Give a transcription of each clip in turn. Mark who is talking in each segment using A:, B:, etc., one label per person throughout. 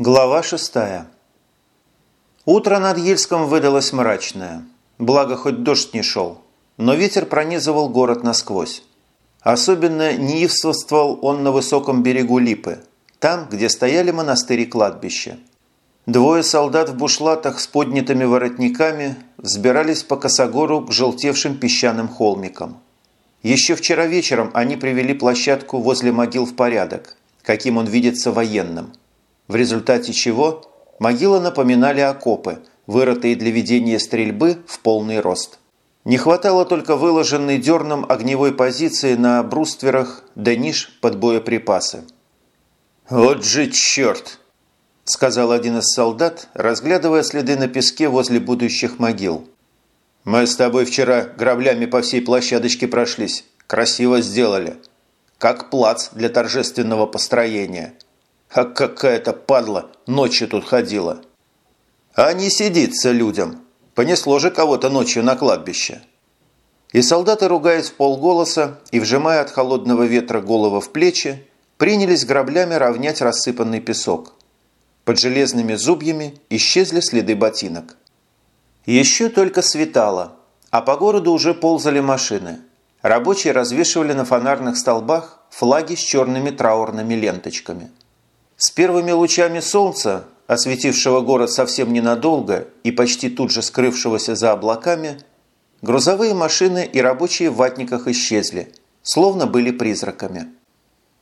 A: Глава шестая. Утро над Ельском выдалось мрачное. Благо, хоть дождь не шел. Но ветер пронизывал город насквозь. Особенно неивствовал он на высоком берегу Липы, там, где стояли монастыри кладбища. Двое солдат в бушлатах с поднятыми воротниками взбирались по косогору к желтевшим песчаным холмикам. Еще вчера вечером они привели площадку возле могил в порядок, каким он видится военным – в результате чего могилы напоминали окопы, вырытые для ведения стрельбы в полный рост. Не хватало только выложенной дерном огневой позиции на брустверах да ниш под боеприпасы. «Вот же черт!» – сказал один из солдат, разглядывая следы на песке возле будущих могил. «Мы с тобой вчера граблями по всей площадочке прошлись. Красиво сделали. Как плац для торжественного построения». А какая-то падла ночью тут ходила. А не сидится людям. Понесло же кого-то ночью на кладбище. И солдаты, ругаясь в полголоса и вжимая от холодного ветра голову в плечи, принялись граблями равнять рассыпанный песок. Под железными зубьями исчезли следы ботинок. Еще только светало, а по городу уже ползали машины. Рабочие развешивали на фонарных столбах флаги с черными траурными ленточками – с первыми лучами солнца, осветившего город совсем ненадолго и почти тут же скрывшегося за облаками, грузовые машины и рабочие в ватниках исчезли, словно были призраками.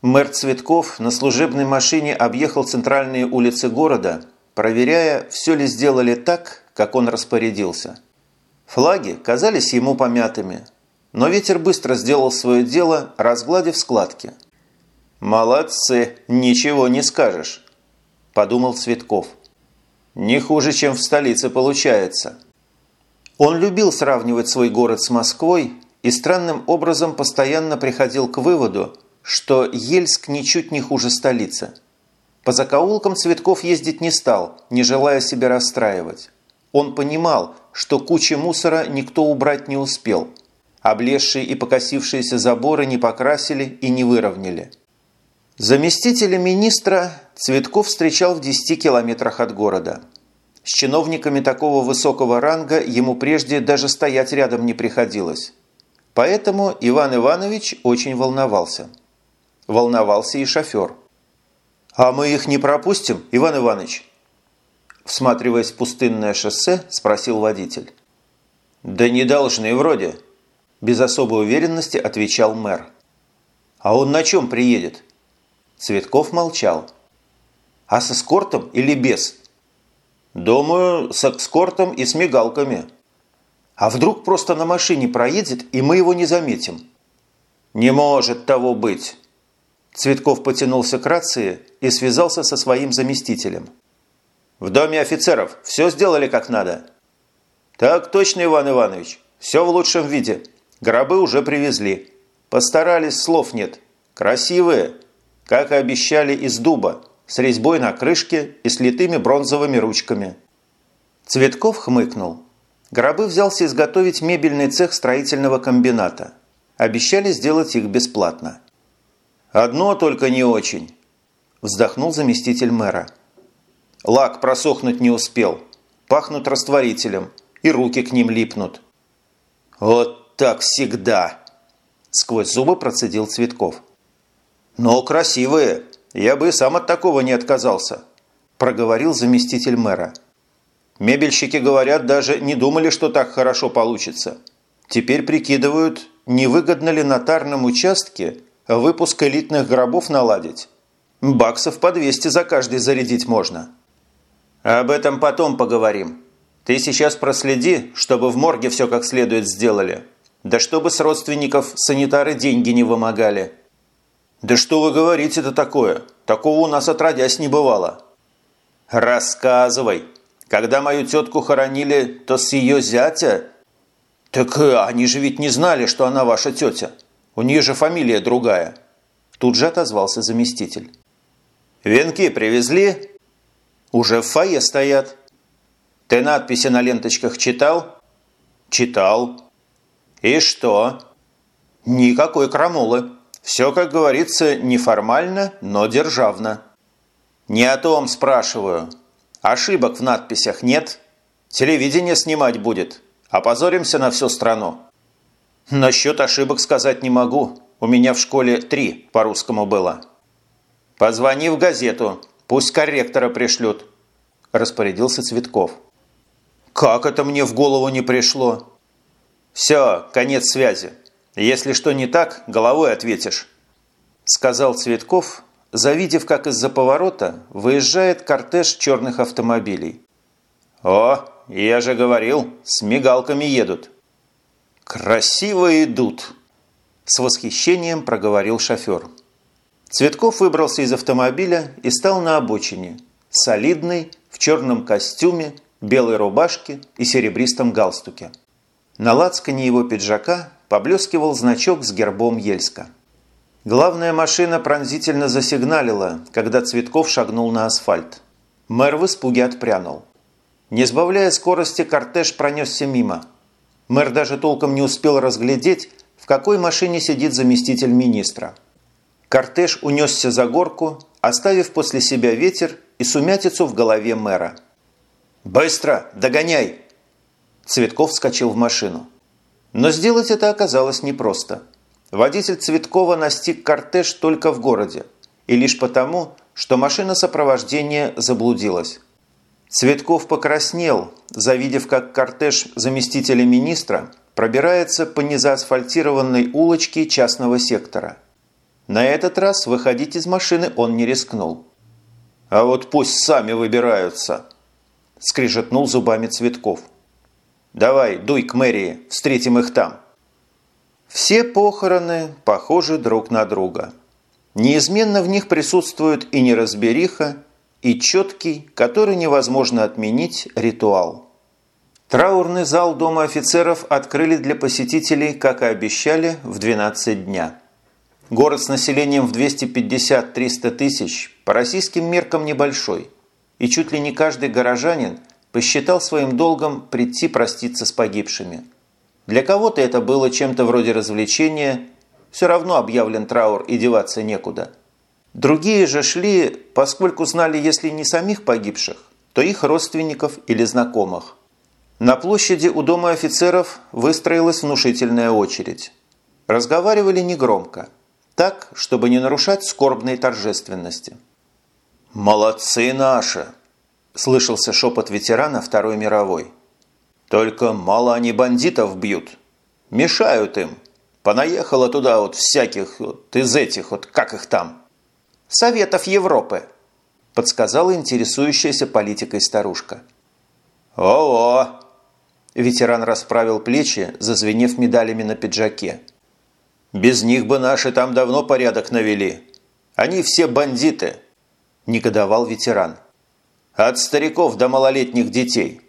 A: Мэр Цветков на служебной машине объехал центральные улицы города, проверяя, все ли сделали так, как он распорядился. Флаги казались ему помятыми, но ветер быстро сделал свое дело, разгладив складки – «Молодцы, ничего не скажешь», – подумал Цветков. «Не хуже, чем в столице получается». Он любил сравнивать свой город с Москвой и странным образом постоянно приходил к выводу, что Ельск ничуть не хуже столицы. По закоулкам Цветков ездить не стал, не желая себя расстраивать. Он понимал, что кучи мусора никто убрать не успел. Облезшие и покосившиеся заборы не покрасили и не выровняли – Заместителя министра Цветков встречал в 10 километрах от города. С чиновниками такого высокого ранга ему прежде даже стоять рядом не приходилось. Поэтому Иван Иванович очень волновался. Волновался и шофер. «А мы их не пропустим, Иван Иванович?» Всматриваясь в пустынное шоссе, спросил водитель. «Да не должны вроде», – без особой уверенности отвечал мэр. «А он на чем приедет?» Цветков молчал. «А с эскортом или без?» «Думаю, с эскортом и с мигалками». «А вдруг просто на машине проедет, и мы его не заметим?» «Не может того быть!» Цветков потянулся к рации и связался со своим заместителем. «В доме офицеров все сделали как надо?» «Так точно, Иван Иванович. Все в лучшем виде. Гробы уже привезли. Постарались, слов нет. Красивые, как и обещали, из дуба, с резьбой на крышке и с литыми бронзовыми ручками. Цветков хмыкнул. Гробы взялся изготовить мебельный цех строительного комбината. Обещали сделать их бесплатно. «Одно только не очень», – вздохнул заместитель мэра. «Лак просохнуть не успел. Пахнут растворителем, и руки к ним липнут». «Вот так всегда!» – сквозь зубы процедил Цветков. «Но красивые. Я бы сам от такого не отказался», – проговорил заместитель мэра. «Мебельщики, говорят, даже не думали, что так хорошо получится. Теперь прикидывают, невыгодно ли на тарном участке выпуск элитных гробов наладить. Баксов по 200 за каждый зарядить можно». «Об этом потом поговорим. Ты сейчас проследи, чтобы в морге все как следует сделали. Да чтобы с родственников санитары деньги не вымогали». «Да что вы говорите-то такое? Такого у нас отродясь не бывало». «Рассказывай. Когда мою тетку хоронили, то с ее зятя...» «Так э, они же ведь не знали, что она ваша тетя. У нее же фамилия другая». Тут же отозвался заместитель. «Венки привезли?» «Уже в фойе стоят». «Ты надписи на ленточках читал?» «Читал». «И что?» «Никакой крамолы». Все, как говорится, неформально, но державно. «Не о том спрашиваю. Ошибок в надписях нет? Телевидение снимать будет. Опозоримся на всю страну». «Насчет ошибок сказать не могу. У меня в школе три по-русскому было». «Позвони в газету. Пусть корректора пришлют», – распорядился Цветков. «Как это мне в голову не пришло?» «Все, конец связи. Если что не так, головой ответишь», – сказал Цветков, завидев, как из-за поворота выезжает кортеж черных автомобилей. «О, я же говорил, с мигалками едут». «Красиво идут!» – с восхищением проговорил шофер. Цветков выбрался из автомобиля и стал на обочине, солидный, в черном костюме, белой рубашке и серебристом галстуке. На лацкане его пиджака поблескивал значок с гербом Ельска. Главная машина пронзительно засигналила, когда Цветков шагнул на асфальт. Мэр в испуге отпрянул. Не сбавляя скорости, кортеж пронесся мимо. Мэр даже толком не успел разглядеть, в какой машине сидит заместитель министра – Кортеж унесся за горку, оставив после себя ветер и сумятицу в голове мэра. «Быстро! Догоняй!» Цветков вскочил в машину. Но сделать это оказалось непросто. Водитель Цветкова настиг кортеж только в городе, и лишь потому, что машина сопровождения заблудилась. Цветков покраснел, завидев, как кортеж заместителя министра пробирается по незаасфальтированной улочке частного сектора – на этот раз выходить из машины он не рискнул. «А вот пусть сами выбираются!» – скрижетнул зубами Цветков. «Давай, дуй к мэрии, встретим их там!» Все похороны похожи друг на друга. Неизменно в них присутствует и неразбериха, и четкий, который невозможно отменить, ритуал. Траурный зал Дома офицеров открыли для посетителей, как и обещали, в 12 дня. Город с населением в 250-300 тысяч по российским меркам небольшой, и чуть ли не каждый горожанин посчитал своим долгом прийти проститься с погибшими. Для кого-то это было чем-то вроде развлечения, все равно объявлен траур и деваться некуда. Другие же шли, поскольку знали, если не самих погибших, то их родственников или знакомых. На площади у дома офицеров выстроилась внушительная очередь. Разговаривали негромко – так, чтобы не нарушать скорбной торжественности. «Молодцы наши!» – слышался шепот ветерана Второй мировой. «Только мало они бандитов бьют. Мешают им. Понаехало туда вот всяких, вот из этих, вот как их там?» «Советов Европы», – подсказала интересующаяся политикой старушка. «О-о!» Ветеран расправил плечи, зазвенев медалями на пиджаке. Без них бы наши там давно порядок навели. Они все бандиты», – негодовал ветеран. «От стариков до малолетних детей.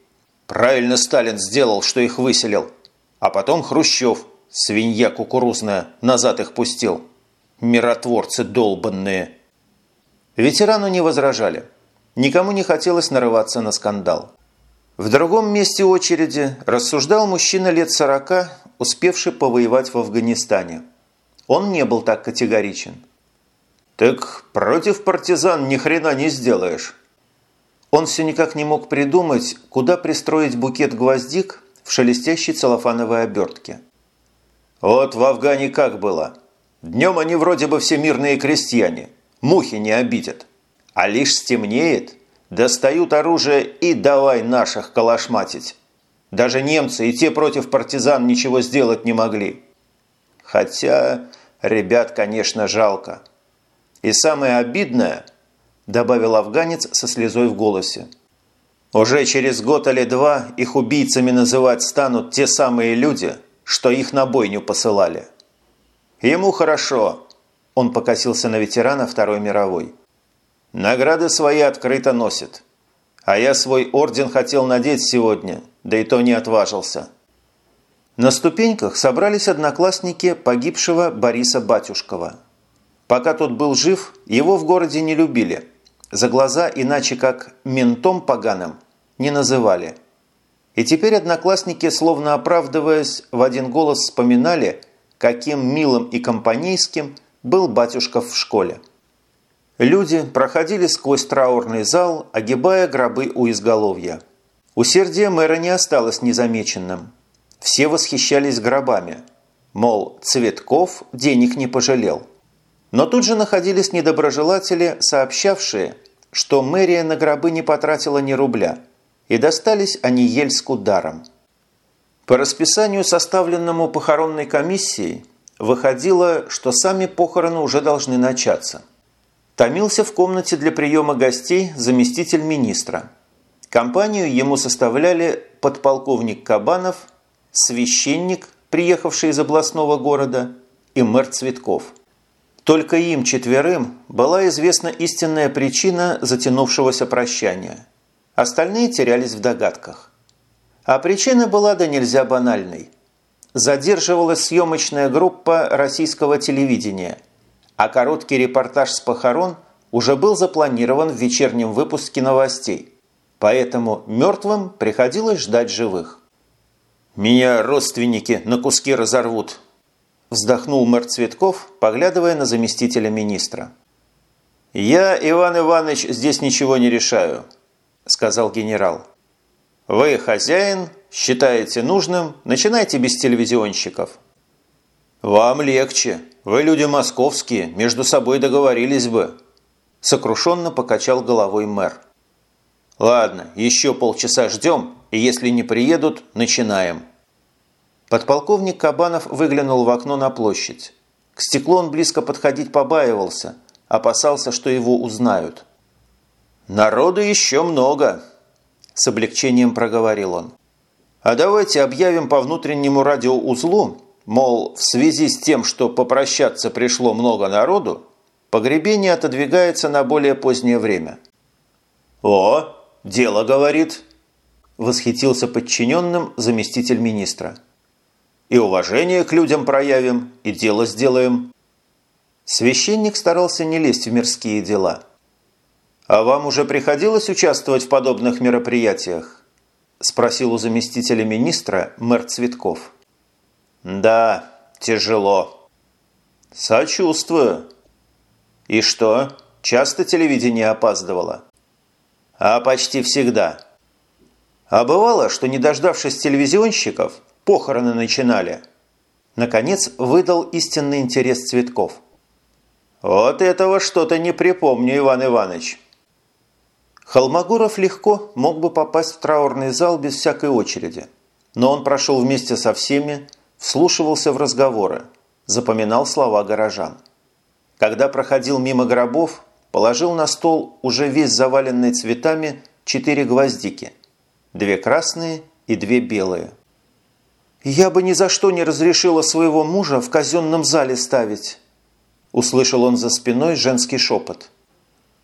A: Правильно Сталин сделал, что их выселил. А потом Хрущев, свинья кукурузная, назад их пустил. Миротворцы долбанные». Ветерану не возражали. Никому не хотелось нарываться на скандал. В другом месте очереди рассуждал мужчина лет сорока, успевший повоевать в Афганистане. Он не был так категоричен. «Так против партизан ни хрена не сделаешь». Он все никак не мог придумать, куда пристроить букет гвоздик в шелестящей целлофановой обертке. Вот в Афгане как было. Днем они вроде бы все мирные крестьяне, мухи не обидят. А лишь стемнеет, достают оружие и давай наших калашматить. Даже немцы и те против партизан ничего сделать не могли. Хотя ребят, конечно, жалко. И самое обидное, добавил афганец со слезой в голосе, уже через год или два их убийцами называть станут те самые люди, что их на бойню посылали. Ему хорошо, он покосился на ветерана Второй мировой. Награды свои открыто носит. А я свой орден хотел надеть сегодня, да и то не отважился. На ступеньках собрались одноклассники погибшего Бориса Батюшкова. Пока тот был жив, его в городе не любили. За глаза иначе как «ментом поганым» не называли. И теперь одноклассники, словно оправдываясь, в один голос вспоминали, каким милым и компанейским был Батюшков в школе. Люди проходили сквозь траурный зал, огибая гробы у изголовья. Усердие мэра не осталось незамеченным. Все восхищались гробами. Мол, Цветков денег не пожалел. Но тут же находились недоброжелатели, сообщавшие, что мэрия на гробы не потратила ни рубля, и достались они Ельску даром. По расписанию, составленному похоронной комиссией, выходило, что сами похороны уже должны начаться. Томился в комнате для приема гостей заместитель министра. Компанию ему составляли подполковник Кабанов, священник, приехавший из областного города, и мэр Цветков – только им четверым была известна истинная причина затянувшегося прощания. Остальные терялись в догадках. А причина была да нельзя банальной. Задерживалась съемочная группа российского телевидения, а короткий репортаж с похорон уже был запланирован в вечернем выпуске новостей. Поэтому мертвым приходилось ждать живых. «Меня родственники на куски разорвут», Вздохнул мэр Цветков, поглядывая на заместителя министра. «Я, Иван Иванович, здесь ничего не решаю», – сказал генерал. «Вы хозяин, считаете нужным, начинайте без телевизионщиков». «Вам легче. Вы люди московские, между собой договорились бы», – сокрушенно покачал головой мэр. «Ладно, еще полчаса ждем, и если не приедут, начинаем». Подполковник Кабанов выглянул в окно на площадь. К стеклу он близко подходить побаивался, опасался, что его узнают. «Народу еще много», – с облегчением проговорил он. «А давайте объявим по внутреннему радиоузлу, мол, в связи с тем, что попрощаться пришло много народу, погребение отодвигается на более позднее время». «О, дело говорит», – восхитился подчиненным заместитель министра. И уважение к людям проявим, и дело сделаем». Священник старался не лезть в мирские дела. «А вам уже приходилось участвовать в подобных мероприятиях?» – спросил у заместителя министра мэр Цветков. «Да, тяжело». «Сочувствую». «И что, часто телевидение опаздывало?» «А почти всегда». «А бывало, что, не дождавшись телевизионщиков, похороны начинали. Наконец выдал истинный интерес Цветков. Вот этого что-то не припомню, Иван Иванович. Холмогоров легко мог бы попасть в траурный зал без всякой очереди. Но он прошел вместе со всеми, вслушивался в разговоры, запоминал слова горожан. Когда проходил мимо гробов, положил на стол уже весь заваленный цветами четыре гвоздики. Две красные и две белые. «Я бы ни за что не разрешила своего мужа в казенном зале ставить», – услышал он за спиной женский шепот.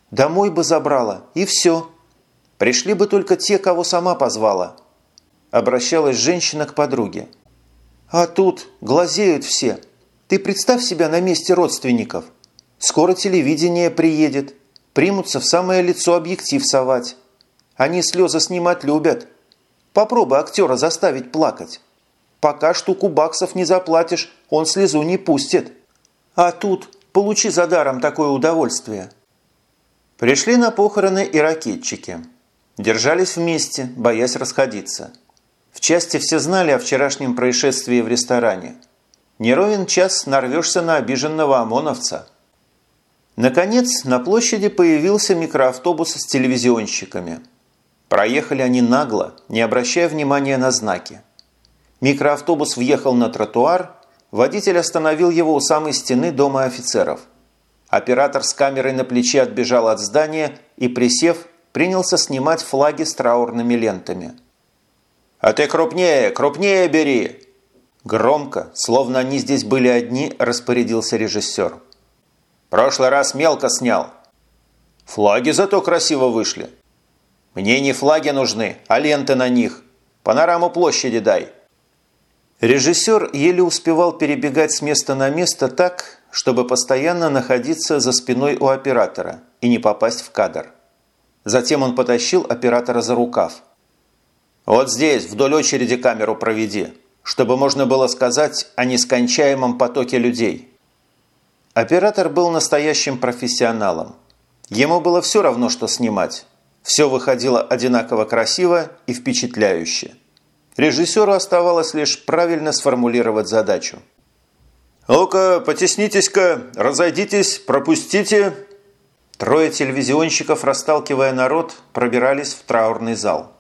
A: «Домой бы забрала, и все. Пришли бы только те, кого сама позвала», – обращалась женщина к подруге. «А тут глазеют все. Ты представь себя на месте родственников. Скоро телевидение приедет, примутся в самое лицо объектив совать. Они слезы снимать любят. Попробуй актера заставить плакать». Пока штуку баксов не заплатишь, он слезу не пустит. А тут получи за даром такое удовольствие. Пришли на похороны и ракетчики. Держались вместе, боясь расходиться. В части все знали о вчерашнем происшествии в ресторане. Не ровен час нарвешься на обиженного ОМОНовца. Наконец, на площади появился микроавтобус с телевизионщиками. Проехали они нагло, не обращая внимания на знаки. Микроавтобус въехал на тротуар, водитель остановил его у самой стены дома офицеров. Оператор с камерой на плече отбежал от здания и, присев, принялся снимать флаги с траурными лентами. «А ты крупнее, крупнее бери!» Громко, словно они здесь были одни, распорядился режиссер. «Прошлый раз мелко снял. Флаги зато красиво вышли. Мне не флаги нужны, а ленты на них. Панораму площади дай». Режиссер еле успевал перебегать с места на место так, чтобы постоянно находиться за спиной у оператора и не попасть в кадр. Затем он потащил оператора за рукав. «Вот здесь, вдоль очереди камеру проведи, чтобы можно было сказать о нескончаемом потоке людей». Оператор был настоящим профессионалом. Ему было все равно, что снимать. Все выходило одинаково красиво и впечатляюще. Режиссеру оставалось лишь правильно сформулировать задачу. «Ну-ка, потеснитесь-ка, разойдитесь, пропустите!» Трое телевизионщиков, расталкивая народ, пробирались в траурный зал.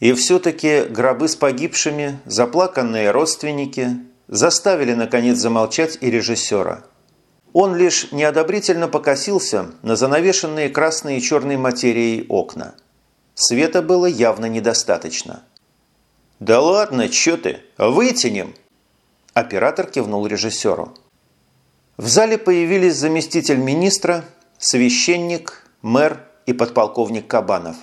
A: И все-таки гробы с погибшими, заплаканные родственники заставили, наконец, замолчать и режиссера. Он лишь неодобрительно покосился на занавешенные красной и черной материей окна. Света было явно недостаточно. «Да ладно, чё ты? Вытянем!» Оператор кивнул режиссеру. В зале появились заместитель министра, священник, мэр и подполковник Кабанов.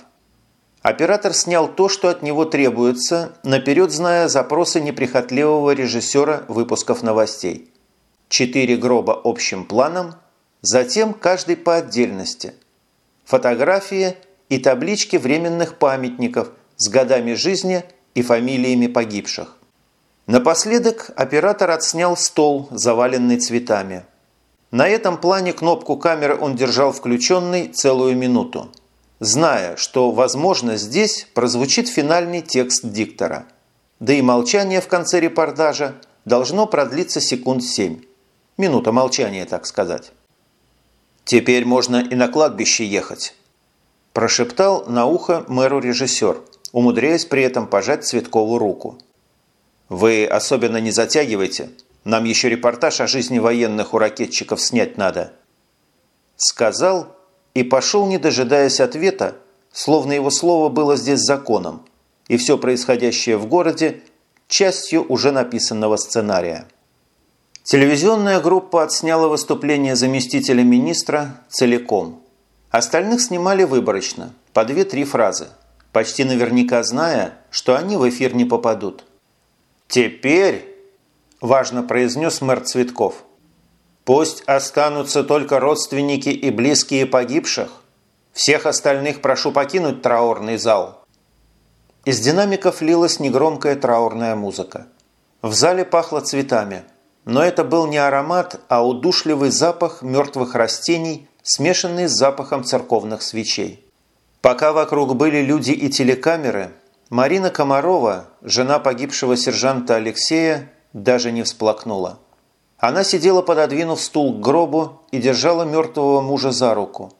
A: Оператор снял то, что от него требуется, наперед зная запросы неприхотливого режиссера выпусков новостей. Четыре гроба общим планом, затем каждый по отдельности. Фотографии и таблички временных памятников с годами жизни и фамилиями погибших. Напоследок оператор отснял стол, заваленный цветами. На этом плане кнопку камеры он держал включенной целую минуту зная, что, возможно, здесь прозвучит финальный текст диктора. Да и молчание в конце репортажа должно продлиться секунд семь. Минута молчания, так сказать. «Теперь можно и на кладбище ехать», – прошептал на ухо мэру режиссер, умудряясь при этом пожать Цветкову руку. «Вы особенно не затягивайте. Нам еще репортаж о жизни военных у ракетчиков снять надо». Сказал и пошел, не дожидаясь ответа, словно его слово было здесь законом, и все происходящее в городе – частью уже написанного сценария. Телевизионная группа отсняла выступление заместителя министра целиком. Остальных снимали выборочно, по две-три фразы, почти наверняка зная, что они в эфир не попадут. «Теперь», – важно произнес мэр Цветков, Пусть останутся только родственники и близкие погибших. Всех остальных прошу покинуть траурный зал». Из динамиков лилась негромкая траурная музыка. В зале пахло цветами, но это был не аромат, а удушливый запах мертвых растений, смешанный с запахом церковных свечей. Пока вокруг были люди и телекамеры, Марина Комарова, жена погибшего сержанта Алексея, даже не всплакнула. Она сидела, пододвинув стул к гробу и держала мертвого мужа за руку,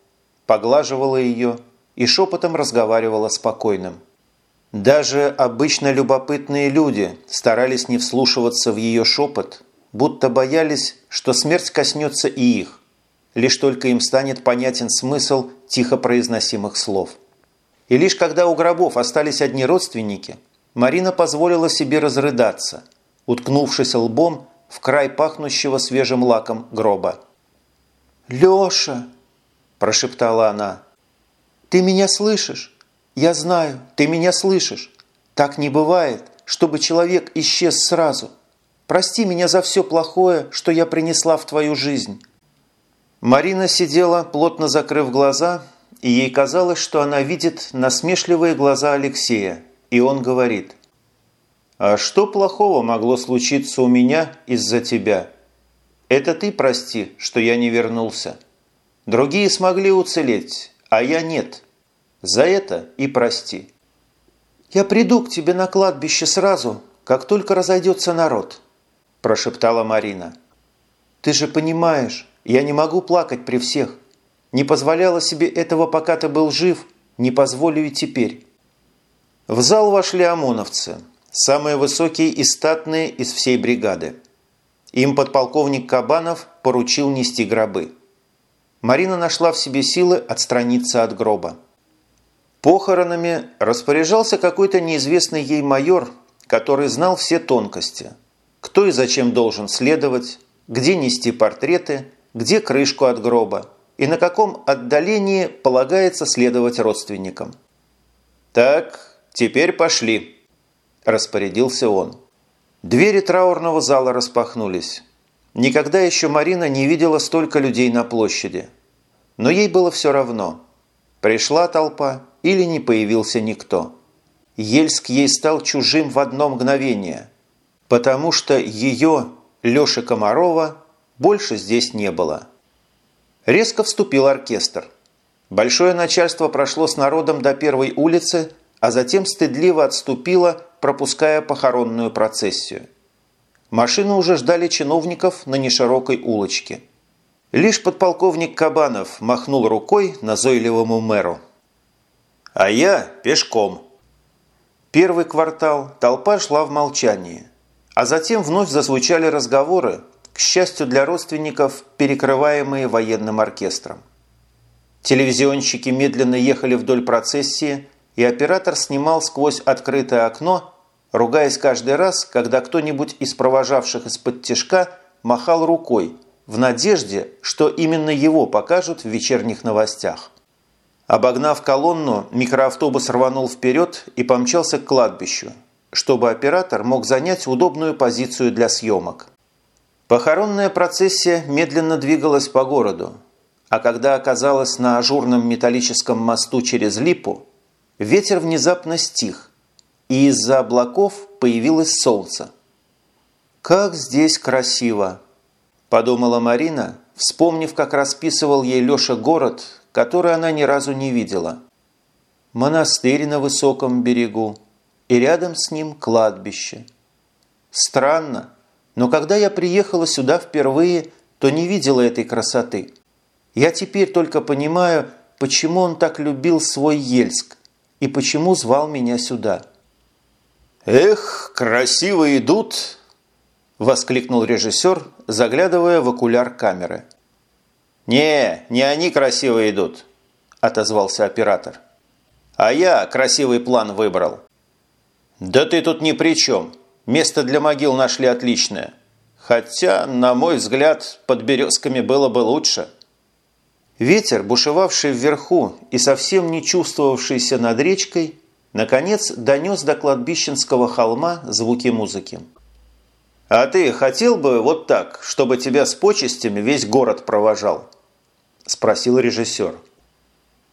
A: поглаживала ее и шепотом разговаривала спокойным. Даже обычно любопытные люди старались не вслушиваться в ее шепот, будто боялись, что смерть коснется и их, лишь только им станет понятен смысл тихо произносимых слов. И лишь когда у гробов остались одни родственники, Марина позволила себе разрыдаться, уткнувшись лбом в край пахнущего свежим лаком гроба. «Леша!» – прошептала она. «Ты меня слышишь? Я знаю, ты меня слышишь. Так не бывает, чтобы человек исчез сразу. Прости меня за все плохое, что я принесла в твою жизнь». Марина сидела, плотно закрыв глаза, и ей казалось, что она видит насмешливые глаза Алексея, и он говорит – а что плохого могло случиться у меня из-за тебя? Это ты прости, что я не вернулся. Другие смогли уцелеть, а я нет. За это и прости. Я приду к тебе на кладбище сразу, как только разойдется народ, прошептала Марина. Ты же понимаешь, я не могу плакать при всех. Не позволяла себе этого, пока ты был жив, не позволю и теперь. В зал вошли ОМОНовцы – самые высокие и статные из всей бригады. Им подполковник Кабанов поручил нести гробы. Марина нашла в себе силы отстраниться от гроба. Похоронами распоряжался какой-то неизвестный ей майор, который знал все тонкости. Кто и зачем должен следовать, где нести портреты, где крышку от гроба и на каком отдалении полагается следовать родственникам. «Так, теперь пошли», распорядился он. Двери траурного зала распахнулись. Никогда еще Марина не видела столько людей на площади. Но ей было все равно. Пришла толпа или не появился никто. Ельск ей стал чужим в одно мгновение, потому что ее, Леши Комарова, больше здесь не было. Резко вступил оркестр. Большое начальство прошло с народом до первой улицы, а затем стыдливо отступило, пропуская похоронную процессию. Машины уже ждали чиновников на неширокой улочке. Лишь подполковник Кабанов махнул рукой назойливому мэру. «А я пешком». Первый квартал толпа шла в молчании, а затем вновь зазвучали разговоры, к счастью для родственников, перекрываемые военным оркестром. Телевизионщики медленно ехали вдоль процессии, и оператор снимал сквозь открытое окно, ругаясь каждый раз, когда кто-нибудь из провожавших из-под тяжка махал рукой, в надежде, что именно его покажут в вечерних новостях. Обогнав колонну, микроавтобус рванул вперед и помчался к кладбищу, чтобы оператор мог занять удобную позицию для съемок. Похоронная процессия медленно двигалась по городу, а когда оказалась на ажурном металлическом мосту через Липу, ветер внезапно стих, и из-за облаков появилось солнце. «Как здесь красиво!» – подумала Марина, вспомнив, как расписывал ей Леша город, который она ни разу не видела. Монастырь на высоком берегу, и рядом с ним кладбище. Странно, но когда я приехала сюда впервые, то не видела этой красоты – я теперь только понимаю, почему он так любил свой Ельск и почему звал меня сюда. «Эх, красиво идут!» – воскликнул режиссер, заглядывая в окуляр камеры. «Не, не они красиво идут», – отозвался оператор. «А я красивый план выбрал». «Да ты тут ни при чем. Место для могил нашли отличное. Хотя, на мой взгляд, под березками было бы лучше». Ветер, бушевавший вверху и совсем не чувствовавшийся над речкой, наконец донес до кладбищенского холма звуки музыки. «А ты хотел бы вот так, чтобы тебя с почестями весь город провожал?» – спросил режиссер.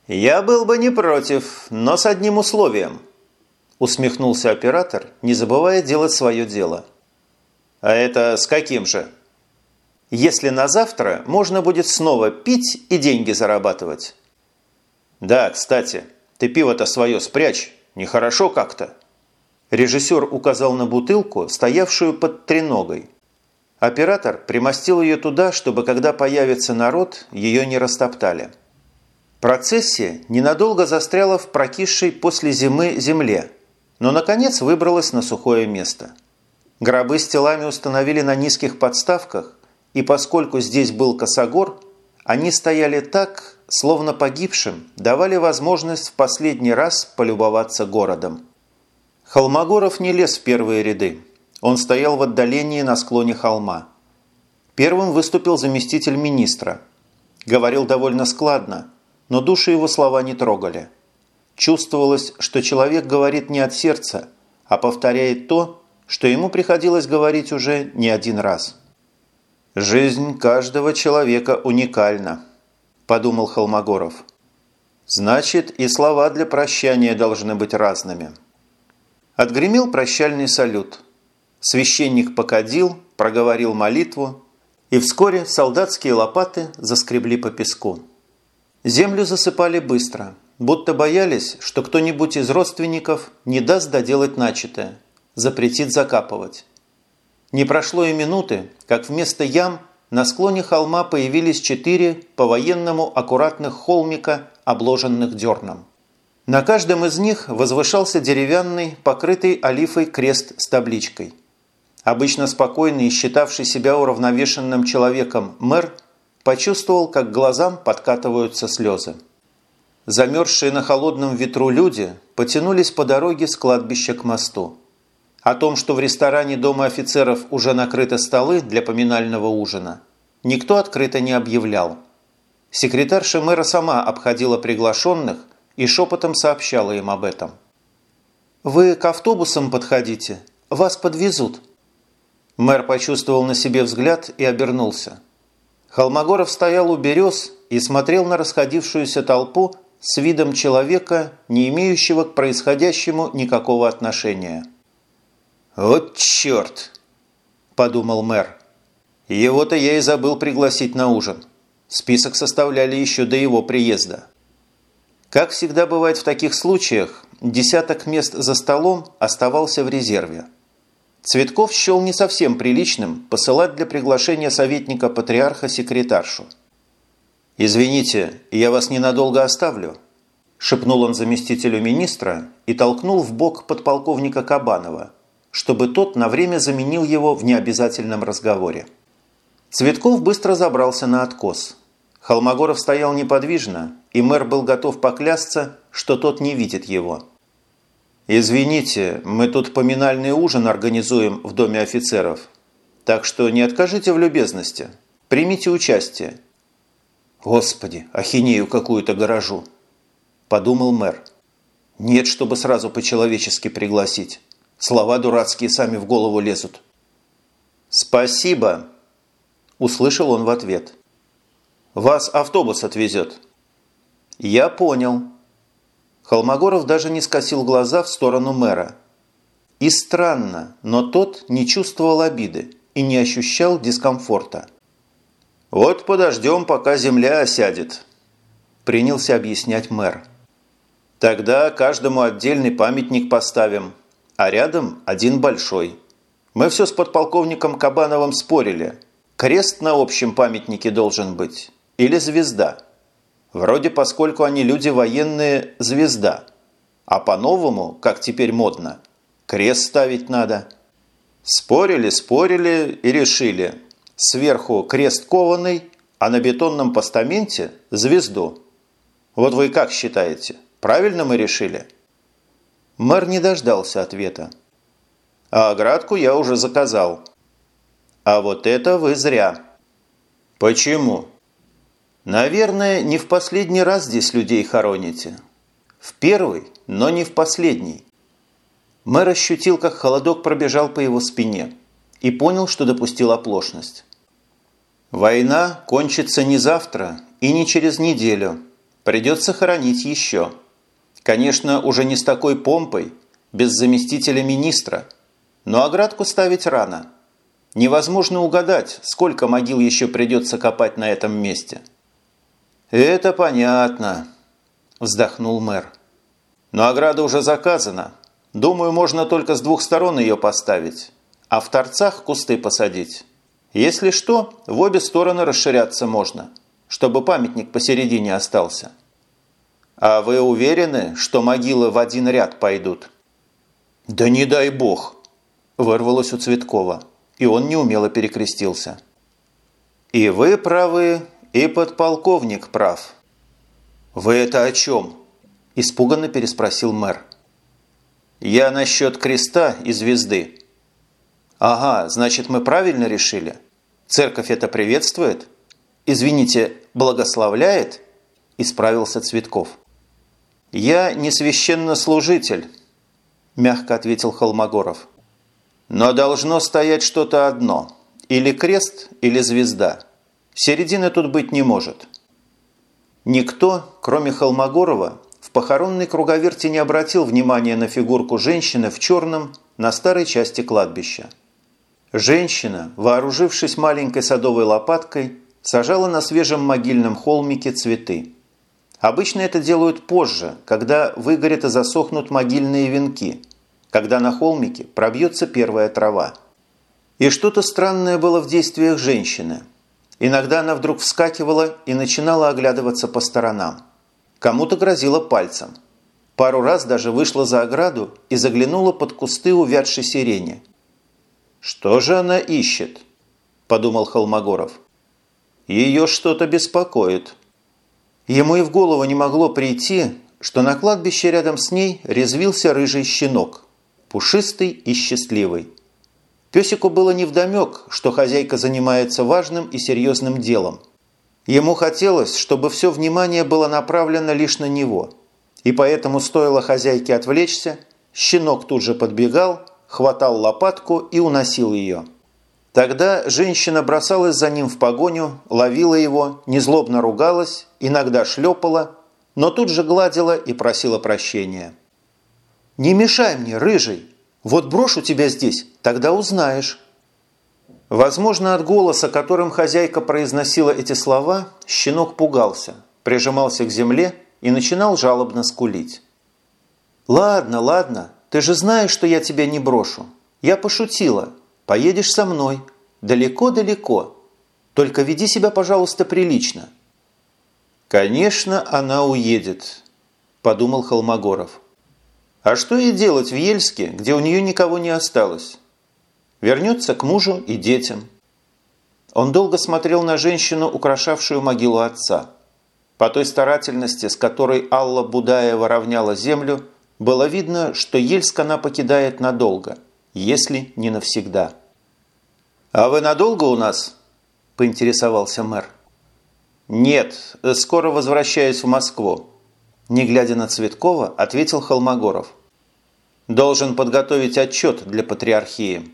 A: «Я был бы не против, но с одним условием», – усмехнулся оператор, не забывая делать свое дело. «А это с каким же?» если на завтра можно будет снова пить и деньги зарабатывать. Да, кстати, ты пиво-то свое спрячь, нехорошо как-то. Режиссер указал на бутылку, стоявшую под треногой. Оператор примостил ее туда, чтобы, когда появится народ, ее не растоптали. Процессия ненадолго застряла в прокисшей после зимы земле, но, наконец, выбралась на сухое место. Гробы с телами установили на низких подставках, и поскольку здесь был косогор, они стояли так, словно погибшим, давали возможность в последний раз полюбоваться городом. Холмогоров не лез в первые ряды. Он стоял в отдалении на склоне холма. Первым выступил заместитель министра. Говорил довольно складно, но души его слова не трогали. Чувствовалось, что человек говорит не от сердца, а повторяет то, что ему приходилось говорить уже не один раз. «Жизнь каждого человека уникальна», – подумал Холмогоров. «Значит, и слова для прощания должны быть разными». Отгремел прощальный салют. Священник покадил, проговорил молитву, и вскоре солдатские лопаты заскребли по песку. Землю засыпали быстро, будто боялись, что кто-нибудь из родственников не даст доделать начатое, запретит закапывать. Не прошло и минуты, как вместо ям на склоне холма появились четыре по-военному аккуратных холмика, обложенных дерном. На каждом из них возвышался деревянный, покрытый олифой крест с табличкой. Обычно спокойный и считавший себя уравновешенным человеком мэр почувствовал, как глазам подкатываются слезы. Замерзшие на холодном ветру люди потянулись по дороге с кладбища к мосту. О том, что в ресторане Дома офицеров уже накрыты столы для поминального ужина, никто открыто не объявлял. Секретарша мэра сама обходила приглашенных и шепотом сообщала им об этом. «Вы к автобусам подходите, вас подвезут». Мэр почувствовал на себе взгляд и обернулся. Холмогоров стоял у берез и смотрел на расходившуюся толпу с видом человека, не имеющего к происходящему никакого отношения. «Вот черт!» – подумал мэр. Его-то я и забыл пригласить на ужин. Список составляли еще до его приезда. Как всегда бывает в таких случаях, десяток мест за столом оставался в резерве. Цветков счел не совсем приличным посылать для приглашения советника патриарха секретаршу. «Извините, я вас ненадолго оставлю», – шепнул он заместителю министра и толкнул в бок подполковника Кабанова, чтобы тот на время заменил его в необязательном разговоре. Цветков быстро забрался на откос. Холмогоров стоял неподвижно, и мэр был готов поклясться, что тот не видит его. «Извините, мы тут поминальный ужин организуем в Доме офицеров, так что не откажите в любезности, примите участие, «Господи, ахинею какую-то гаражу!» – подумал мэр. «Нет, чтобы сразу по-человечески пригласить. Слова дурацкие сами в голову лезут». «Спасибо!» – услышал он в ответ. «Вас автобус отвезет». «Я понял». Холмогоров даже не скосил глаза в сторону мэра. И странно, но тот не чувствовал обиды и не ощущал дискомфорта. «Вот подождем, пока земля осядет», – принялся объяснять мэр. «Тогда каждому отдельный памятник поставим, а рядом один большой. Мы все с подполковником Кабановым спорили. Крест на общем памятнике должен быть или звезда. Вроде, поскольку они люди военные, звезда. А по-новому, как теперь модно, крест ставить надо». Спорили, спорили и решили – Сверху крест кованый, а на бетонном постаменте – звезду. Вот вы как считаете, правильно мы решили? Мэр не дождался ответа. А оградку я уже заказал. А вот это вы зря. Почему? Наверное, не в последний раз здесь людей хороните. В первый, но не в последний. Мэр ощутил, как холодок пробежал по его спине – и понял, что допустил оплошность. Война кончится не завтра и не через неделю. Придется хоронить еще. Конечно, уже не с такой помпой, без заместителя министра. Но оградку ставить рано. Невозможно угадать, сколько могил еще придется копать на этом месте. «Это понятно», – вздохнул мэр. «Но ограда уже заказана. Думаю, можно только с двух сторон ее поставить а в торцах кусты посадить. Если что, в обе стороны расширяться можно, чтобы памятник посередине остался. А вы уверены, что могилы в один ряд пойдут? Да не дай бог, вырвалось у Цветкова, и он неумело перекрестился. И вы правы, и подполковник прав. Вы это о чем? Испуганно переспросил мэр. Я насчет креста и звезды. Ага, значит, мы правильно решили? Церковь это приветствует? Извините, благословляет? Исправился Цветков. Я не священнослужитель, мягко ответил Холмогоров. Но должно стоять что-то одно. Или крест, или звезда. Середины тут быть не может. Никто, кроме Холмогорова, в похоронной круговерте не обратил внимания на фигурку женщины в черном на старой части кладбища. Женщина, вооружившись маленькой садовой лопаткой, сажала на свежем могильном холмике цветы. Обычно это делают позже, когда выгорят и засохнут могильные венки, когда на холмике пробьется первая трава. И что-то странное было в действиях женщины. Иногда она вдруг вскакивала и начинала оглядываться по сторонам. Кому-то грозила пальцем. Пару раз даже вышла за ограду и заглянула под кусты увядшей сирени – «Что же она ищет?» – подумал Холмогоров. «Ее что-то беспокоит». Ему и в голову не могло прийти, что на кладбище рядом с ней резвился рыжий щенок, пушистый и счастливый. Песику было невдомек, что хозяйка занимается важным и серьезным делом. Ему хотелось, чтобы все внимание было направлено лишь на него. И поэтому стоило хозяйке отвлечься, щенок тут же подбегал – хватал лопатку и уносил ее. Тогда женщина бросалась за ним в погоню, ловила его, незлобно ругалась, иногда шлепала, но тут же гладила и просила прощения. «Не мешай мне, рыжий! Вот брошу тебя здесь, тогда узнаешь». Возможно, от голоса, которым хозяйка произносила эти слова, щенок пугался, прижимался к земле и начинал жалобно скулить. «Ладно, ладно, ты же знаешь, что я тебя не брошу. Я пошутила. Поедешь со мной. Далеко-далеко. Только веди себя, пожалуйста, прилично». «Конечно, она уедет», – подумал Холмогоров. «А что ей делать в Ельске, где у нее никого не осталось? Вернется к мужу и детям». Он долго смотрел на женщину, украшавшую могилу отца. По той старательности, с которой Алла Будаева равняла землю, было видно, что Ельск она покидает надолго, если не навсегда. «А вы надолго у нас?» – поинтересовался мэр. «Нет, скоро возвращаюсь в Москву», – не глядя на Цветкова, ответил Холмогоров. «Должен подготовить отчет для патриархии».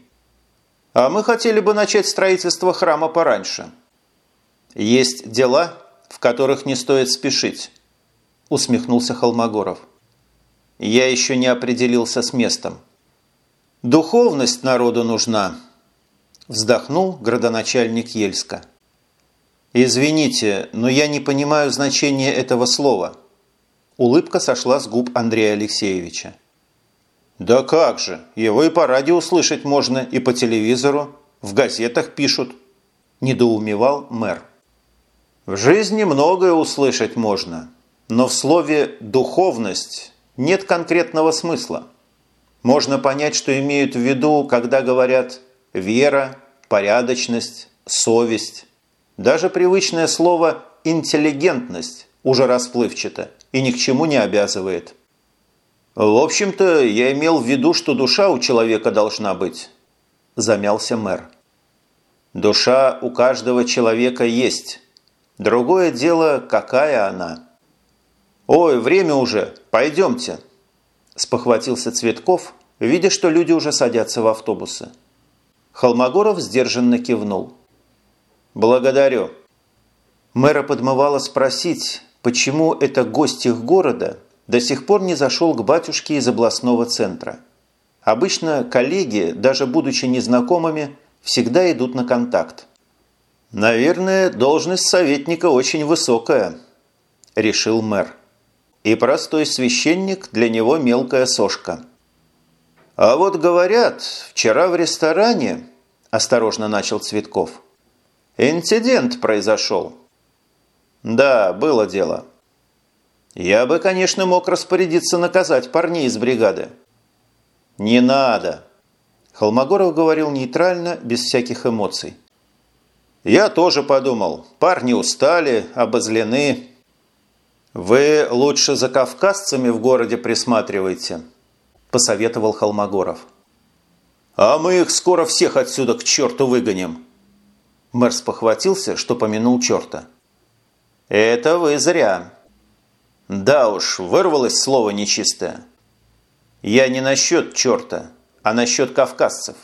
A: «А мы хотели бы начать строительство храма пораньше». «Есть дела, в которых не стоит спешить», – усмехнулся Холмогоров. «Я еще не определился с местом». «Духовность народу нужна», – вздохнул градоначальник Ельска. «Извините, но я не понимаю значения этого слова». Улыбка сошла с губ Андрея Алексеевича. «Да как же! Его и по радио услышать можно, и по телевизору. В газетах пишут», – недоумевал мэр. «В жизни многое услышать можно, но в слове «духовность» нет конкретного смысла. Можно понять, что имеют в виду, когда говорят «вера», «порядочность», «совесть». Даже привычное слово «интеллигентность» уже расплывчато и ни к чему не обязывает. «В общем-то, я имел в виду, что душа у человека должна быть», – замялся мэр. «Душа у каждого человека есть. Другое дело, какая она». «Ой, время уже, пойдемте», – спохватился Цветков, видя, что люди уже садятся в автобусы. Холмогоров сдержанно кивнул. «Благодарю». Мэра подмывала спросить, почему это гость их города до сих пор не зашел к батюшке из областного центра. Обычно коллеги, даже будучи незнакомыми, всегда идут на контакт. «Наверное, должность советника очень высокая», – решил мэр. «И простой священник для него мелкая сошка». «А вот говорят, вчера в ресторане», – осторожно начал Цветков – Инцидент произошел. Да, было дело. Я бы, конечно, мог распорядиться наказать парней из бригады. Не надо. Холмогоров говорил нейтрально, без всяких эмоций. Я тоже подумал. Парни устали, обозлены. Вы лучше за кавказцами в городе присматривайте, посоветовал Холмогоров. А мы их скоро всех отсюда к черту выгоним. Мэр спохватился, что помянул черта. «Это вы зря». «Да уж, вырвалось слово нечистое». «Я не насчет черта, а насчет кавказцев.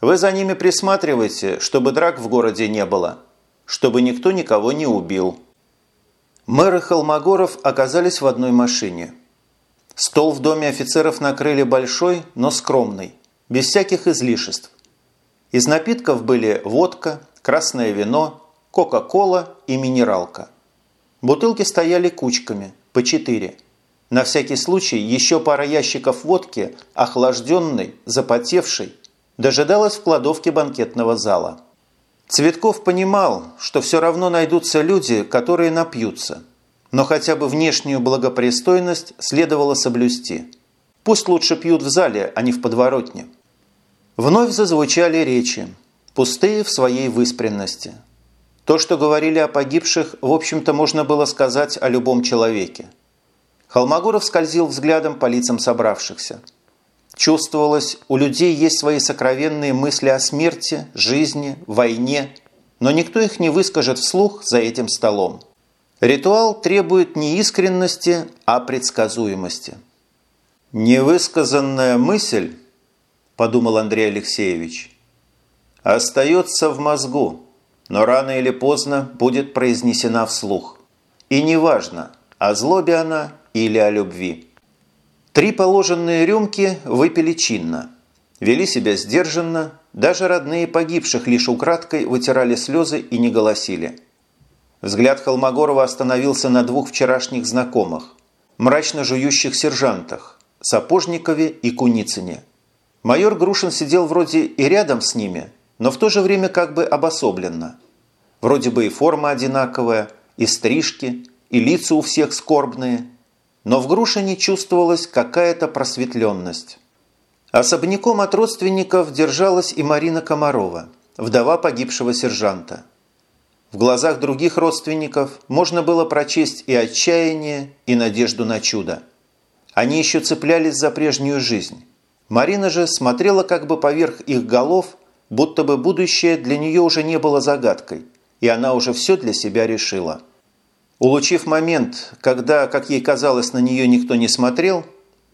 A: Вы за ними присматривайте, чтобы драк в городе не было, чтобы никто никого не убил». Мэр и Холмогоров оказались в одной машине. Стол в доме офицеров накрыли большой, но скромный, без всяких излишеств. Из напитков были водка, красное вино, кока-кола и минералка. Бутылки стояли кучками, по четыре. На всякий случай еще пара ящиков водки, охлажденной, запотевшей, дожидалась в кладовке банкетного зала. Цветков понимал, что все равно найдутся люди, которые напьются. Но хотя бы внешнюю благопристойность следовало соблюсти. Пусть лучше пьют в зале, а не в подворотне. Вновь зазвучали речи, пустые в своей выспренности. То, что говорили о погибших, в общем-то, можно было сказать о любом человеке. Холмогоров скользил взглядом по лицам собравшихся. Чувствовалось, у людей есть свои сокровенные мысли о смерти, жизни, войне, но никто их не выскажет вслух за этим столом. Ритуал требует не искренности, а предсказуемости. «Невысказанная мысль», – подумал Андрей Алексеевич – остается в мозгу, но рано или поздно будет произнесена вслух. И неважно, о злобе она или о любви. Три положенные рюмки выпили чинно. Вели себя сдержанно, даже родные погибших лишь украдкой вытирали слезы и не голосили. Взгляд Холмогорова остановился на двух вчерашних знакомых мрачно жующих сержантах, Сапожникове и Куницыне. Майор Грушин сидел вроде и рядом с ними, но в то же время как бы обособленно. Вроде бы и форма одинаковая, и стрижки, и лица у всех скорбные, но в Грушине чувствовалась какая-то просветленность. Особняком от родственников держалась и Марина Комарова, вдова погибшего сержанта. В глазах других родственников можно было прочесть и отчаяние, и надежду на чудо. Они еще цеплялись за прежнюю жизнь. Марина же смотрела как бы поверх их голов, будто бы будущее для нее уже не было загадкой, и она уже все для себя решила. Улучив момент, когда, как ей казалось, на нее никто не смотрел,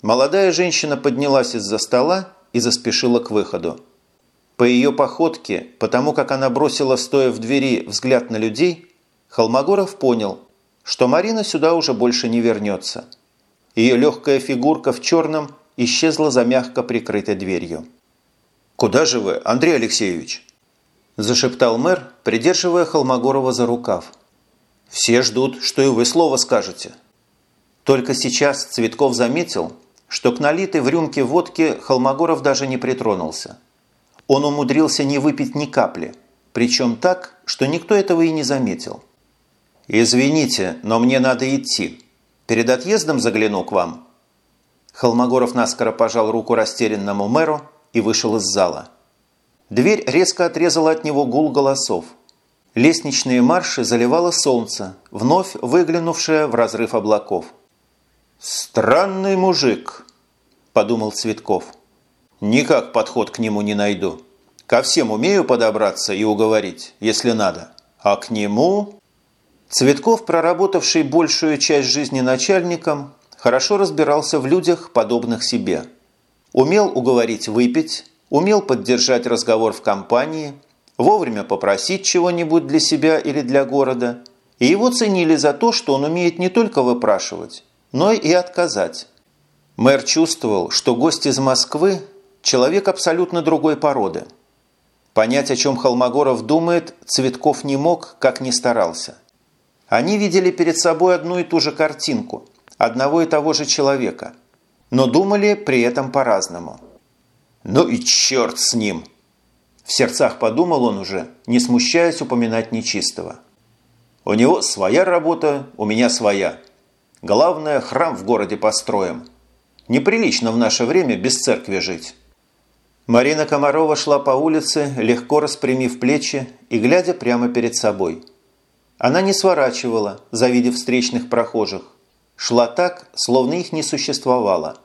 A: Молодая женщина поднялась из-за стола и заспешила к выходу. По ее походке, потому как она бросила, стоя в двери, взгляд на людей, Холмогоров понял, что Марина сюда уже больше не вернется. Ее легкая фигурка в черном исчезла за мягко прикрытой дверью. «Куда же вы, Андрей Алексеевич?» – зашептал мэр, придерживая Холмогорова за рукав. «Все ждут, что и вы слово скажете». Только сейчас Цветков заметил, что к налитой в рюмке водки Холмогоров даже не притронулся. Он умудрился не выпить ни капли, причем так, что никто этого и не заметил. «Извините, но мне надо идти. Перед отъездом загляну к вам». Холмогоров наскоро пожал руку растерянному мэру и вышел из зала. Дверь резко отрезала от него гул голосов. Лестничные марши заливало солнце, вновь выглянувшее в разрыв облаков. «Странный мужик», – подумал Цветков. «Никак подход к нему не найду. Ко всем умею подобраться и уговорить, если надо. А к нему...» Цветков, проработавший большую часть жизни начальником, хорошо разбирался в людях, подобных себе. Умел уговорить выпить, умел поддержать разговор в компании, вовремя попросить чего-нибудь для себя или для города, и его ценили за то, что он умеет не только выпрашивать, но и отказать. Мэр чувствовал, что гость из Москвы – человек абсолютно другой породы. Понять, о чем Холмогоров думает, Цветков не мог, как ни старался. Они видели перед собой одну и ту же картинку, одного и того же человека, но думали при этом по-разному. «Ну и черт с ним!» В сердцах подумал он уже, не смущаясь упоминать нечистого. «У него своя работа, у меня своя. Главное, храм в городе построим. Неприлично в наше время без церкви жить». Марина Комарова шла по улице, легко распрямив плечи и глядя прямо перед собой. Она не сворачивала, завидев встречных прохожих. Шла так, словно их не существовало.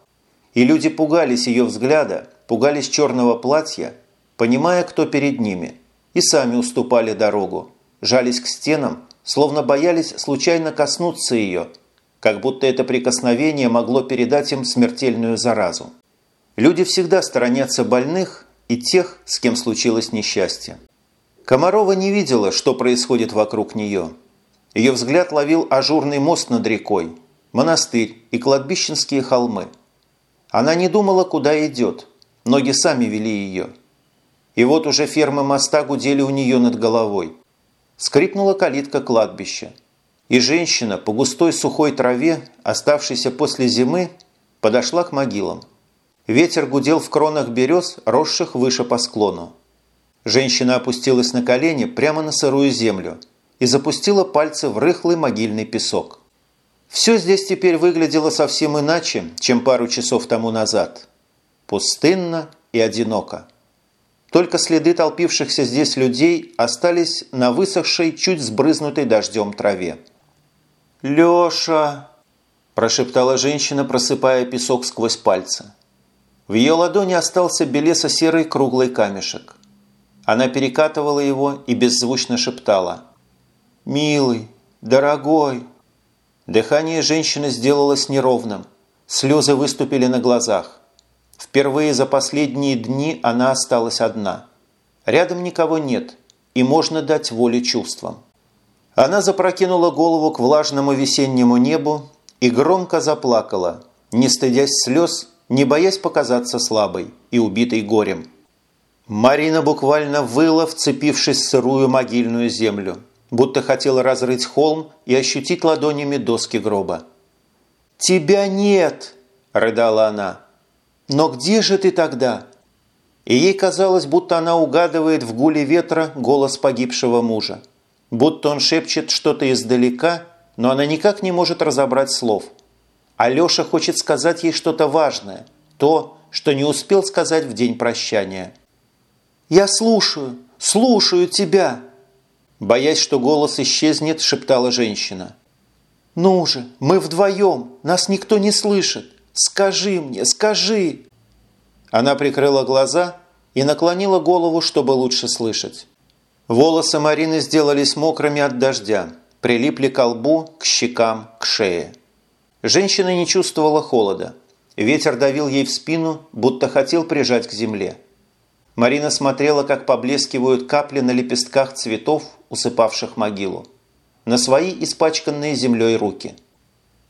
A: И люди пугались ее взгляда, пугались черного платья, понимая, кто перед ними, и сами уступали дорогу, жались к стенам, словно боялись случайно коснуться ее – как будто это прикосновение могло передать им смертельную заразу. Люди всегда сторонятся больных и тех, с кем случилось несчастье. Комарова не видела, что происходит вокруг нее. Ее взгляд ловил ажурный мост над рекой, монастырь и кладбищенские холмы. Она не думала, куда идет, ноги сами вели ее. И вот уже фермы моста гудели у нее над головой. Скрипнула калитка кладбища и женщина по густой сухой траве, оставшейся после зимы, подошла к могилам. Ветер гудел в кронах берез, росших выше по склону. Женщина опустилась на колени прямо на сырую землю и запустила пальцы в рыхлый могильный песок. Все здесь теперь выглядело совсем иначе, чем пару часов тому назад. Пустынно и одиноко. Только следы толпившихся здесь людей остались на высохшей, чуть сбрызнутой дождем траве. «Леша!» – прошептала женщина, просыпая песок сквозь пальцы. В ее ладони остался белесо-серый круглый камешек. Она перекатывала его и беззвучно шептала. «Милый, дорогой!» Дыхание женщины сделалось неровным. Слезы выступили на глазах. Впервые за последние дни она осталась одна. Рядом никого нет, и можно дать волю чувствам. Она запрокинула голову к влажному весеннему небу и громко заплакала, не стыдясь слез, не боясь показаться слабой и убитой горем. Марина буквально выла, вцепившись в сырую могильную землю, будто хотела разрыть холм и ощутить ладонями доски гроба. тебя нет!» – рыдала она. «Но где же ты тогда?» И ей казалось, будто она угадывает в гуле ветра голос погибшего мужа. Будто он шепчет что-то издалека, но она никак не может разобрать слов. Алеша хочет сказать ей что-то важное, то, что не успел сказать в день прощания. «Я слушаю, слушаю тебя!» Боясь, что голос исчезнет, шептала женщина. «Ну же, мы вдвоем, нас никто не слышит. Скажи мне, скажи!» Она прикрыла глаза и наклонила голову, чтобы лучше слышать. Волосы Марины сделались мокрыми от дождя, прилипли к лбу, к щекам, к шее. Женщина не чувствовала холода. Ветер давил ей в спину, будто хотел прижать к земле. Марина смотрела, как поблескивают капли на лепестках цветов, усыпавших могилу. На свои испачканные землей руки.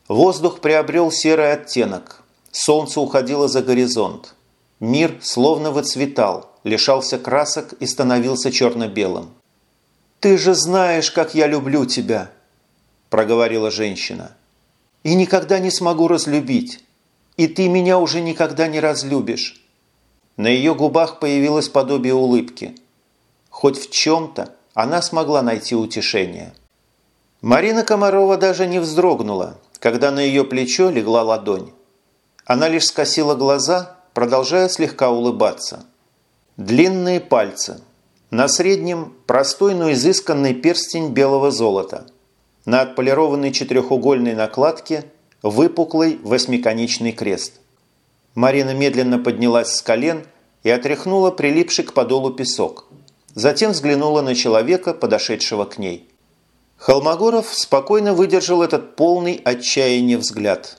A: Воздух приобрел серый оттенок. Солнце уходило за горизонт. Мир словно выцветал, лишался красок и становился черно-белым. «Ты же знаешь, как я люблю тебя!» – проговорила женщина. «И никогда не смогу разлюбить. И ты меня уже никогда не разлюбишь. На ее губах появилось подобие улыбки. Хоть в чем-то она смогла найти утешение. Марина Комарова даже не вздрогнула, когда на ее плечо легла ладонь. Она лишь скосила глаза, продолжая слегка улыбаться. Длинные пальцы. На среднем простой, но изысканный перстень белого золота. На отполированной четырехугольной накладке выпуклый восьмиконечный крест – Марина медленно поднялась с колен и отряхнула прилипший к подолу песок. Затем взглянула на человека, подошедшего к ней. Холмогоров спокойно выдержал этот полный отчаяния взгляд.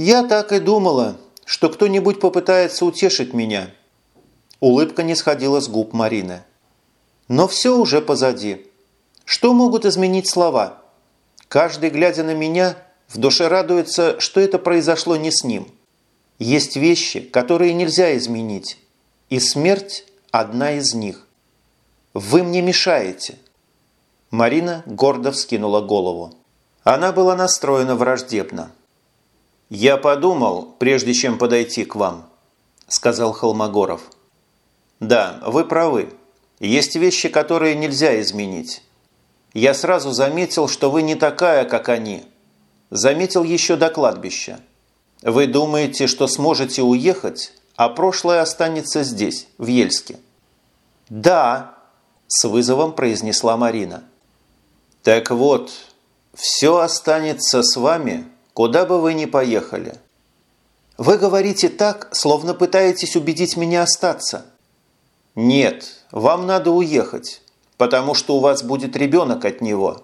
A: «Я так и думала, что кто-нибудь попытается утешить меня». Улыбка не сходила с губ Марины. «Но все уже позади. Что могут изменить слова? Каждый, глядя на меня, в душе радуется, что это произошло не с ним». Есть вещи, которые нельзя изменить, и смерть – одна из них. Вы мне мешаете. Марина гордо вскинула голову. Она была настроена враждебно. «Я подумал, прежде чем подойти к вам», – сказал Холмогоров. «Да, вы правы. Есть вещи, которые нельзя изменить. Я сразу заметил, что вы не такая, как они. Заметил еще до кладбища. Вы думаете, что сможете уехать, а прошлое останется здесь, в Ельске? Да, с вызовом произнесла Марина. Так вот, все останется с вами, куда бы вы ни поехали. Вы говорите так, словно пытаетесь убедить меня остаться. Нет, вам надо уехать, потому что у вас будет ребенок от него.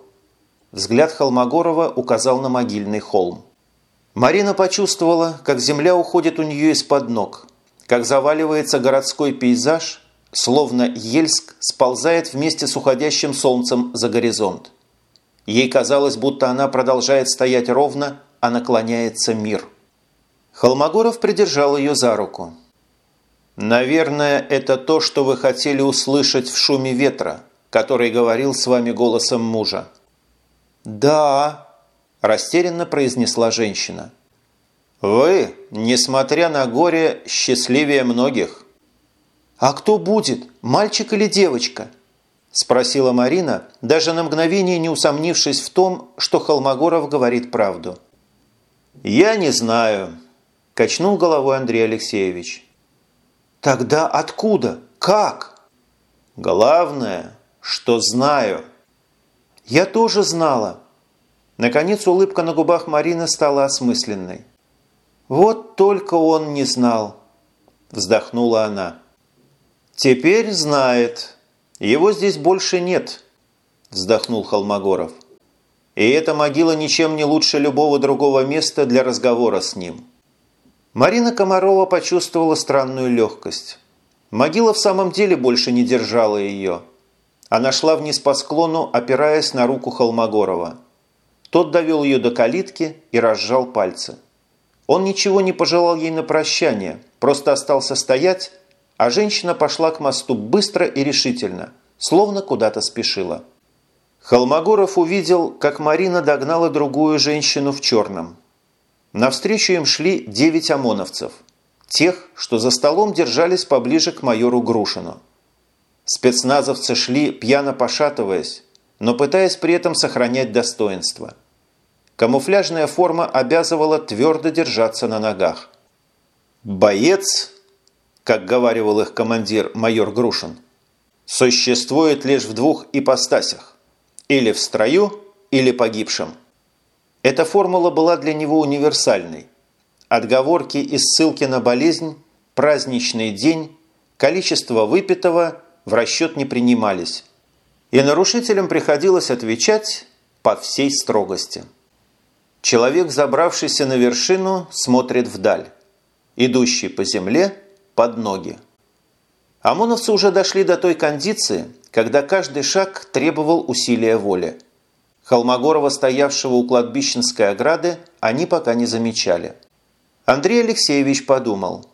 A: Взгляд Холмогорова указал на могильный холм. Марина почувствовала, как земля уходит у нее из-под ног, как заваливается городской пейзаж, словно Ельск сползает вместе с уходящим солнцем за горизонт. Ей казалось, будто она продолжает стоять ровно, а наклоняется мир. Холмогоров придержал ее за руку. «Наверное, это то, что вы хотели услышать в шуме ветра, который говорил с вами голосом мужа». «Да», растерянно произнесла женщина. «Вы, несмотря на горе, счастливее многих». «А кто будет, мальчик или девочка?» спросила Марина, даже на мгновение не усомнившись в том, что Холмогоров говорит правду. «Я не знаю», – качнул головой Андрей Алексеевич. «Тогда откуда? Как?» «Главное, что знаю». «Я тоже знала», Наконец улыбка на губах Марины стала осмысленной. «Вот только он не знал», – вздохнула она. «Теперь знает. Его здесь больше нет», – вздохнул Холмогоров. «И эта могила ничем не лучше любого другого места для разговора с ним». Марина Комарова почувствовала странную легкость. Могила в самом деле больше не держала ее. Она шла вниз по склону, опираясь на руку Холмогорова. Тот довел ее до калитки и разжал пальцы. Он ничего не пожелал ей на прощание, просто остался стоять, а женщина пошла к мосту быстро и решительно, словно куда-то спешила. Холмогоров увидел, как Марина догнала другую женщину в черном. Навстречу им шли девять ОМОНовцев, тех, что за столом держались поближе к майору Грушину. Спецназовцы шли, пьяно пошатываясь, но пытаясь при этом сохранять достоинство. Камуфляжная форма обязывала твердо держаться на ногах. «Боец», как говаривал их командир майор Грушин, существует лишь в двух ипостасях – или в строю, или погибшим. Эта формула была для него универсальной. Отговорки и ссылки на болезнь, праздничный день, количество выпитого в расчет не принимались. И нарушителям приходилось отвечать по всей строгости. Человек, забравшийся на вершину, смотрит вдаль. Идущий по земле – под ноги. ОМОНовцы уже дошли до той кондиции, когда каждый шаг требовал усилия воли. Холмогорова, стоявшего у кладбищенской ограды, они пока не замечали. Андрей Алексеевич подумал.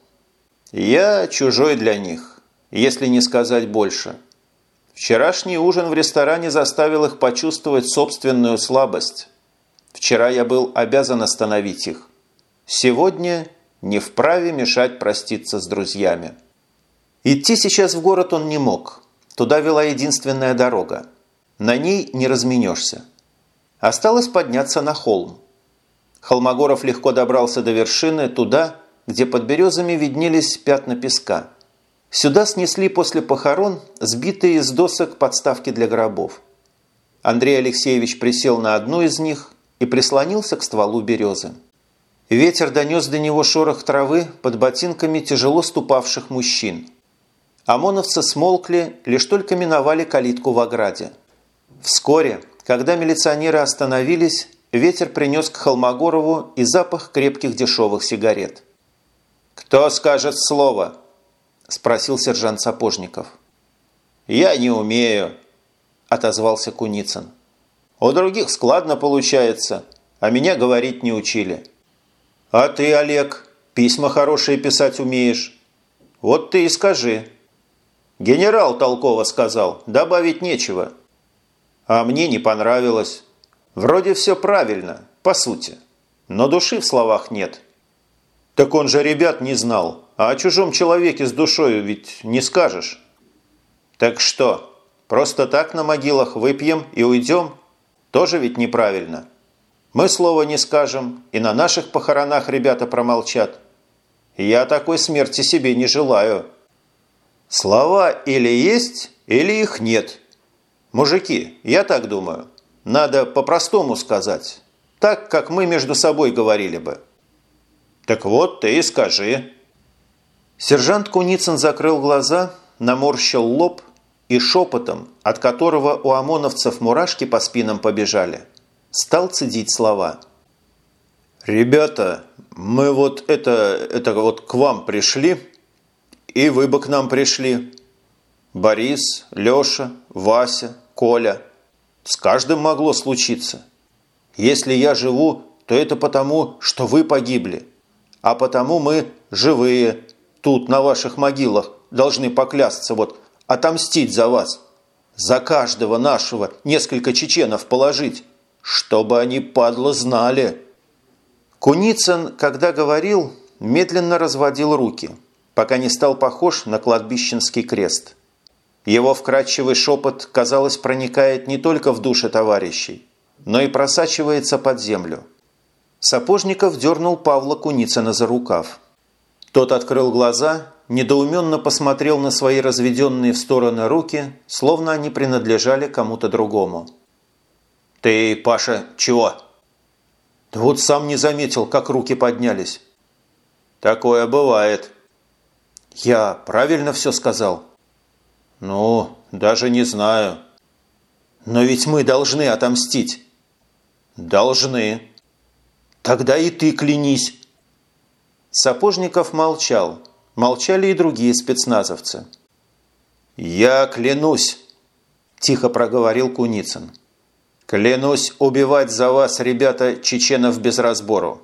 A: «Я чужой для них, если не сказать больше. Вчерашний ужин в ресторане заставил их почувствовать собственную слабость. Вчера я был обязан остановить их. Сегодня не вправе мешать проститься с друзьями». Идти сейчас в город он не мог. Туда вела единственная дорога. На ней не разменешься. Осталось подняться на холм. Холмогоров легко добрался до вершины, туда, где под березами виднелись пятна песка. Сюда снесли после похорон сбитые из досок подставки для гробов. Андрей Алексеевич присел на одну из них и прислонился к стволу березы. Ветер донес до него шорох травы под ботинками тяжело ступавших мужчин. ОМОНовцы смолкли, лишь только миновали калитку в ограде. Вскоре, когда милиционеры остановились, ветер принес к Холмогорову и запах крепких дешевых сигарет. «Кто скажет слово?» – спросил сержант Сапожников. «Я не умею», – отозвался Куницын. «У других складно получается, а меня говорить не учили». «А ты, Олег, письма хорошие писать умеешь? Вот ты и скажи». Генерал толково сказал, добавить нечего. А мне не понравилось. Вроде все правильно, по сути. Но души в словах нет. Так он же ребят не знал. А о чужом человеке с душою ведь не скажешь. Так что, просто так на могилах выпьем и уйдем? Тоже ведь неправильно. Мы слова не скажем, и на наших похоронах ребята промолчат. Я такой смерти себе не желаю». Слова или есть, или их нет. Мужики, я так думаю, надо по-простому сказать, так, как мы между собой говорили бы. Так вот, ты и скажи. Сержант Куницын закрыл глаза, наморщил лоб и шепотом, от которого у ОМОНовцев мурашки по спинам побежали, стал цедить слова. «Ребята, мы вот это, это вот к вам пришли», и вы бы к нам пришли. Борис, Леша, Вася, Коля. С каждым могло случиться. Если я живу, то это потому, что вы погибли. А потому мы живые, тут на ваших могилах, должны поклясться, вот, отомстить за вас. За каждого нашего несколько чеченов положить, чтобы они, падло, знали». Куницын, когда говорил, медленно разводил руки – пока не стал похож на кладбищенский крест. Его вкрадчивый шепот, казалось, проникает не только в души товарищей, но и просачивается под землю. Сапожников дернул Павла Куницына за рукав. Тот открыл глаза, недоуменно посмотрел на свои разведенные в стороны руки, словно они принадлежали кому-то другому. «Ты, Паша, чего?» «Да вот сам не заметил, как руки поднялись». «Такое бывает», я правильно все сказал? Ну, даже не знаю. Но ведь мы должны отомстить. Должны. Тогда и ты клянись. Сапожников молчал. Молчали и другие спецназовцы. «Я клянусь», – тихо проговорил Куницын. «Клянусь убивать за вас, ребята, чеченов без разбору.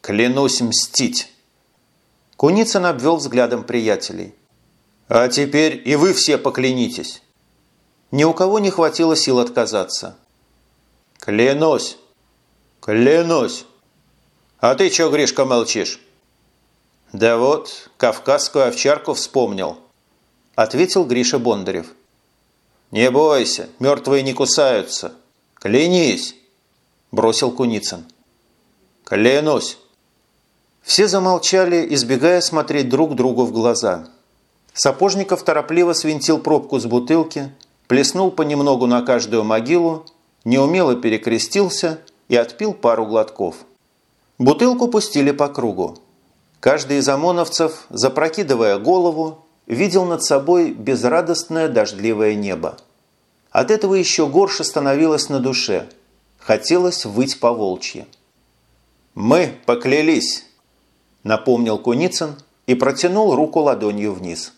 A: Клянусь мстить». Куницын обвел взглядом приятелей. «А теперь и вы все поклянитесь!» Ни у кого не хватило сил отказаться. «Клянусь! Клянусь!» А ты чё, Гришка, молчишь?» «Да вот, кавказскую овчарку вспомнил», – ответил Гриша Бондарев. «Не бойся, мертвые не кусаются. Клянись!» – бросил Куницын. «Клянусь!» Все замолчали, избегая смотреть друг другу в глаза. Сапожников торопливо свинтил пробку с бутылки, плеснул понемногу на каждую могилу, неумело перекрестился и отпил пару глотков. Бутылку пустили по кругу. Каждый из ОМОНовцев, запрокидывая голову, видел над собой безрадостное дождливое небо. От этого еще горше становилось на душе. Хотелось выть по волчьи. «Мы поклялись!» – напомнил Куницын и протянул руку ладонью вниз.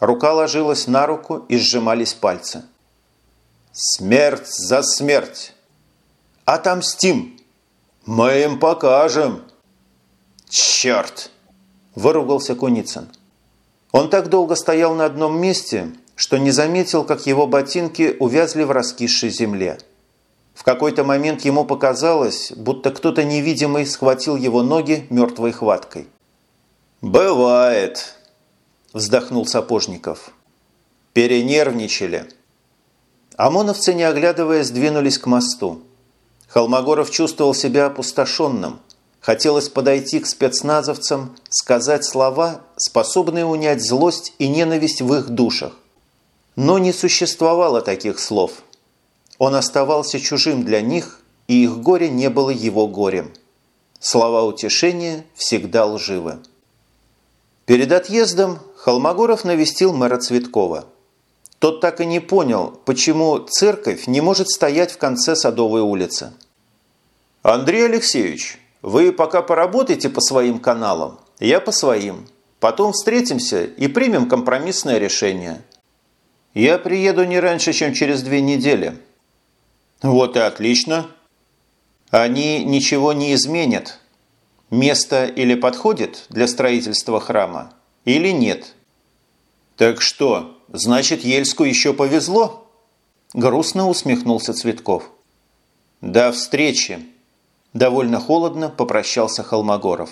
A: Рука ложилась на руку и сжимались пальцы. «Смерть за смерть!» «Отомстим!» «Мы им покажем!» «Черт!» – выругался Куницын. Он так долго стоял на одном месте, что не заметил, как его ботинки увязли в раскисшей земле. В какой-то момент ему показалось, будто кто-то невидимый схватил его ноги мертвой хваткой. «Бывает», – вздохнул Сапожников. «Перенервничали». ОМОНовцы, не оглядываясь, двинулись к мосту. Холмогоров чувствовал себя опустошенным – Хотелось подойти к спецназовцам, сказать слова, способные унять злость и ненависть в их душах. Но не существовало таких слов. Он оставался чужим для них, и их горе не было его горем. Слова утешения всегда лживы. Перед отъездом Холмогоров навестил мэра Цветкова. Тот так и не понял, почему церковь не может стоять в конце Садовой улицы. «Андрей Алексеевич, вы пока поработайте по своим каналам, я по своим. Потом встретимся и примем компромиссное решение. Я приеду не раньше, чем через две недели. Вот и отлично. Они ничего не изменят. Место или подходит для строительства храма, или нет. Так что, значит, Ельску еще повезло? Грустно усмехнулся Цветков. До встречи. Довольно холодно попрощался Холмогоров.